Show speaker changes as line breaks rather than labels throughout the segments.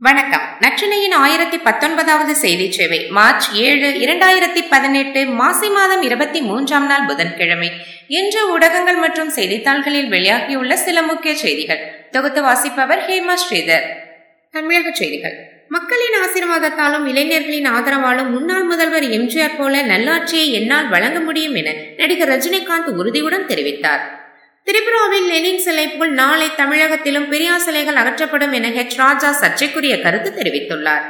வணக்கம். நச்சினையின் ஆயிரத்தி பத்தொன்பதாவது செய்தி சேவை மார்ச் ஏழு இரண்டாயிரத்தி பதினெட்டு மாசி மாதம் இருபத்தி மூன்றாம் நாள் புதன்கிழமை. இன்று ஊடகங்கள் மற்றும் செய்தித்தாள்களில் வெளியாகியுள்ள சில முக்கிய செய்திகள். தொகுத்து வாசிப்பவர் ஹேமா ஸ்ரீதர். தமிழக செய்திகள். மக்களின் ஆசீர்வாதத்தாலும் இளைஞர்களின் ஆதரவாலும் முன்னாள் முதல்வர் எம்ஜிஆர் போல நல்லாட்சியை என்னால் வழங்க முடியும் என நடிகர் ரஜினிகாந்த் உறுதியுடன் தெரிவித்தார். திரிபுராவில் லெனின் சிலை போல் நாளை தமிழகத்திலும் பெரியார் சிலைகள் அகற்றப்படும் என ஹெச் ராஜா சர்ச்சைக்குரிய கருத்து தெரிவித்துள்ளார்.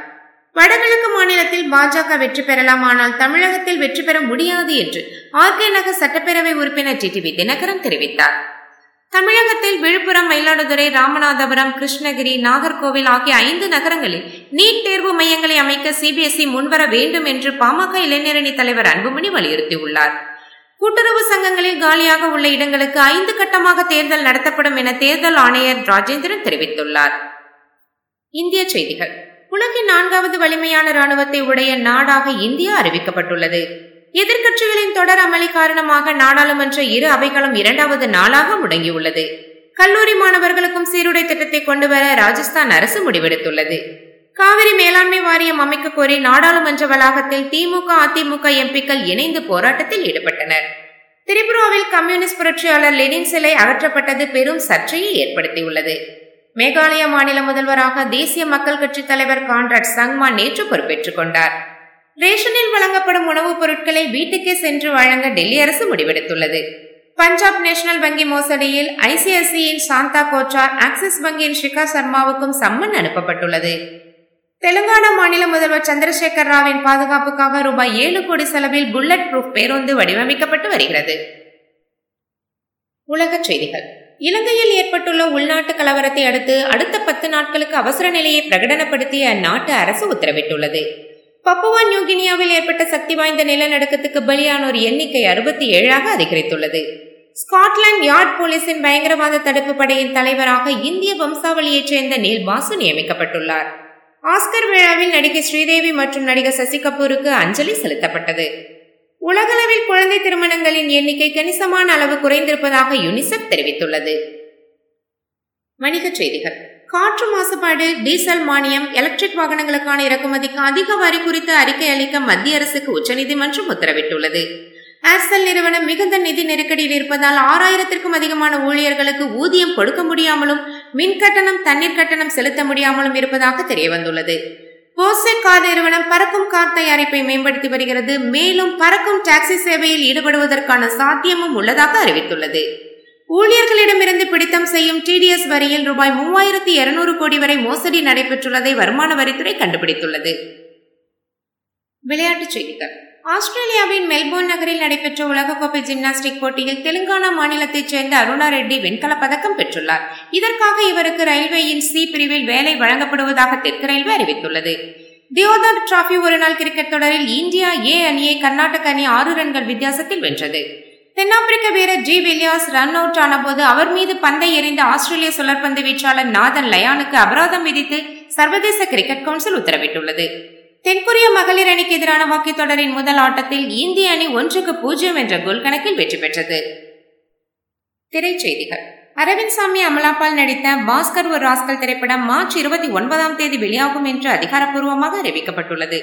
வடகிழக்கு மாநிலத்தில் பாஜக வெற்றி பெறலாம் ஆனால் தமிழகத்தில் வெற்றி பெற முடியாது என்று ஆர். கே. நகர் சட்டப்பேரவை உறுப்பினர் டிடிவி தினகரன் தெரிவித்தார். தமிழகத்தில் விழுப்புரம் மயிலாடுதுறை ராமநாதபுரம் கிருஷ்ணகிரி நாகர்கோவில் ஆகிய ஐந்து நகரங்களில் நீட் தேர்வு மையங்களை அமைக்க சிபிஎஸ்இ முன்வர வேண்டும் என்று பாமக இளைஞரணி தலைவர் அன்புமணி வலியுறுத்தியுள்ளார். கூட்டுறவு சங்கங்களில் காலியாக உள்ள இடங்களுக்கு ஐந்து கட்டமாக தேர்தல் நடத்தப்படும் என தேர்தல் ஆணையர் ராஜேந்திரன் தெரிவித்துள்ளார். இந்திய செய்திகள். உலகின் நான்காவது வலிமையான ராணுவத்தை உடைய நாடாக இந்தியா அறிவிக்கப்பட்டுள்ளது. எதிர்க்கட்சிகளின் தொடர் அமளி காரணமாக நாடாளுமன்ற இரு அவைகளும் இரண்டாவது நாளாக முடங்கியுள்ளது. கல்லூரி மாணவர்களுக்கும் சீருடை திட்டத்தை கொண்டுவர ராஜஸ்தான் அரசு முடிவெடுத்துள்ளது. காவிரி மேலாண்மை வாரியம் அமைக்க கோரி நாடாளுமன்ற வளாகத்தில் திமுக அதிமுக எம்பிக்கள் இணைந்து போராட்டத்தில் ஈடுபட்டனர். திரிபுராவில் கம்யூனிஸ்ட் புரட்சியாளர் லெனின் சிலை அகற்றப்பட்டது பெரும் சர்ச்சையை ஏற்படுத்தியுள்ளது. மேகாலய மாநில முதல்வராக தேசிய மக்கள் கட்சி தலைவர் கான்ராட் சங்மா நேற்று பொறுப்பேற்றுக் கொண்டார். ரேஷனில் வழங்கப்படும் உணவுப் பொருட்களை வீட்டுக்கே சென்று வழங்க டெல்லி அரசு முடிவெடுத்துள்ளது. பஞ்சாப் நேஷனல் வங்கி மோசடியில் ஐசிஐசியின் சாந்தா கோச்சார் ஆக்சிஸ் வங்கியின் ஷிகா சர்மாவுக்கும் சம்மன் அனுப்பப்பட்டுள்ளது. தெலுங்கானா மாநில முதல்வர் சந்திரசேகர் ராவின் பாதுகாப்புக்காக ரூபாய் ஏழு கோடி செலவில் புல்லட் ப்ரூஃப் பேருந்து வடிவமைக்கப்பட்டு வருகிறது. உலகச் செய்திகள். இலங்கையில் ஏற்பட்டுள்ள உள்நாட்டு கலவரத்தை அடுத்து அடுத்த பத்து நாட்களுக்கு அவசர நிலையை பிரகடனப்படுத்தி அந்நாட்டு அரசு உத்தரவிட்டுள்ளது. பப்புவா நியூகினியாவில் ஏற்பட்ட சக்தி வாய்ந்த நிலநடுக்கத்துக்கு பலியானோர் எண்ணிக்கை அறுபத்தி ஏழாக அதிகரித்துள்ளது. ஸ்காட்லாந்து யார்ட் போலீசின் பயங்கரவாத தடுப்பு படையின் தலைவராக இந்திய வம்சாவளியைச் சேர்ந்த நீல் பாசு நியமிக்கப்பட்டுள்ளார். ஆஸ்கர் விழாவில் நடிகை ஸ்ரீதேவி மற்றும் நடிகர் சசி கபூருக்கு அஞ்சலி செலுத்தப்பட்டது. உலகளவில் குழந்தை திருமணங்களின் எண்ணிக்கை கணிசமான அளவு குறைந்திருப்பதாக யுனிசெப் தெரிவித்துள்ளது. வணிகச் செய்திகள். காற்று மாசுபாடு டீசல் மானியம் எலக்ட்ரிக் வாகனங்களுக்கான இறக்குமதிக்கு அதிக வரி குறித்து அறிக்கை அளிக்க மத்திய அரசுக்கு உச்சநீதிமன்றம் உத்தரவிட்டுள்ளது. ஏர்செல் நிறுவனம் மிகுந்த நிதி நெருக்கடியில் இருப்பதால் ஆறாயிரத்திற்கும் அதிகமான ஊழியர்களுக்கு ஊதியம் கொடுக்க முடியாமலும் மின் கட்டணம் தண்ணீர் கட்டணம் செலுத்த முடியாமலும் இருப்பதாக தெரிய வந்துள்ளது போசே கார் நிறுவனம் பறக்கும் கார் தயாரிப்பை மேம்படுத்தி வருகிறது. மேலும் பறக்கும் டாக்ஸி சேவையில் ஈடுபடுவதற்கான சாத்தியமும் உள்ளதாக அறிவித்துள்ளது. ஊழியர்களிடமிருந்து பிடித்தம் செய்யும் டிடிஎஸ் வரியில் ரூபாய் மூவாயிரத்தி இருநூறு கோடி வரை மோசடி நடைபெற்றுள்ளதை வருமான வரித்துறை கண்டுபிடித்துள்ளது. விளையாட்டுச் செய்திகள். ஆஸ்திரேலியாவின் மெல்போர்ன் நகரில் நடைபெற்ற உலகக்கோப்பை ஜிம்னாஸ்டிக் போட்டியில் தெலுங்கானா மாநிலத்தைச் சேர்ந்த அருணா ரெட்டி வெண்கலப் பதக்கம் பெற்றுள்ளார். இதற்காக இவருக்கு ரயில்வேயின் சி பிரிவில் வேலை வழங்கப்படுவதாக தெற்கு ரயில்வே அறிவித்துள்ளது. தியோதர் டிராபி ஒருநாள் கிரிக்கெட் தொடரில் இந்தியா ஏ அணியை கர்நாடக அணி ஆறு ரன்கள் வித்தியாசத்தில் வென்றது. தென்னாப்பிரிக்க வீரர் ஜி வில்லியாஸ் ரன் அவுட் ஆனபோது அவர் மீது பந்தை எறிந்த ஆஸ்திரேலிய சுழற்பந்து வீச்சாளர் நாதன் லயானுக்கு அபராதம் விதித்து சர்வதேச கிரிக்கெட் கவுன்சில் உத்தரவிட்டுள்ளது. தென்கொரிய மகளிர் அணிக்கு எதிரான ஹாக்கி தொடரின் முதல் ஆட்டத்தில் இந்திய அணி ஒன்றுக்கு பூஜ்ஜியம் என்ற கோல் கணக்கில் வெற்றி பெற்றது. திரைச்செய்திகள். அரவிந்த் சாமி அமலாபால் நடித்த பாஸ்கர் ஒரு ராஸ்கல் திரைப்படம் மார்ச் இருபத்தி ஒன்பதாம் தேதி வெளியாகும் என்று அதிகாரப்பூர்வமாக அறிவிக்கப்பட்டுள்ளது.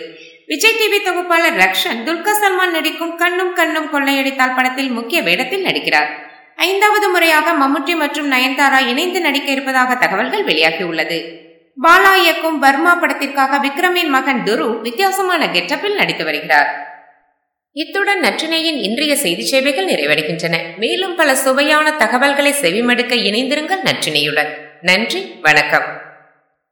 விஜய் டிவி தொகுப்பாளர் ரக்ஷன் துல்கர் சல்மான் நடிக்கும் கண்ணும் கண்ணும் கொள்ளையடித்தால் படத்தில் முக்கிய வேடத்தில் நடிக்கிறார். ஐந்தாவது முறையாக மம்முட்டி மற்றும் நயன்தாரா இணைந்து நடிக்க இருப்பதாக தகவல்கள் வெளியாகியுள்ளது. பாலா இயக்கும் பர்மா படத்திற்காக விக்ரமின் மகன் துரு வித்தியாசமான கெட்டப்பில் நடித்து வருகிறார். இத்துடன் நற்றினையின் இன்றைய செய்தி சேவைகள் நிறைவடைகின்றன. மேலும் பல சுவையான தகவல்களை செவிமடுக்க இணைந்திருங்கள் நற்றினையுடன். நன்றி வணக்கம்.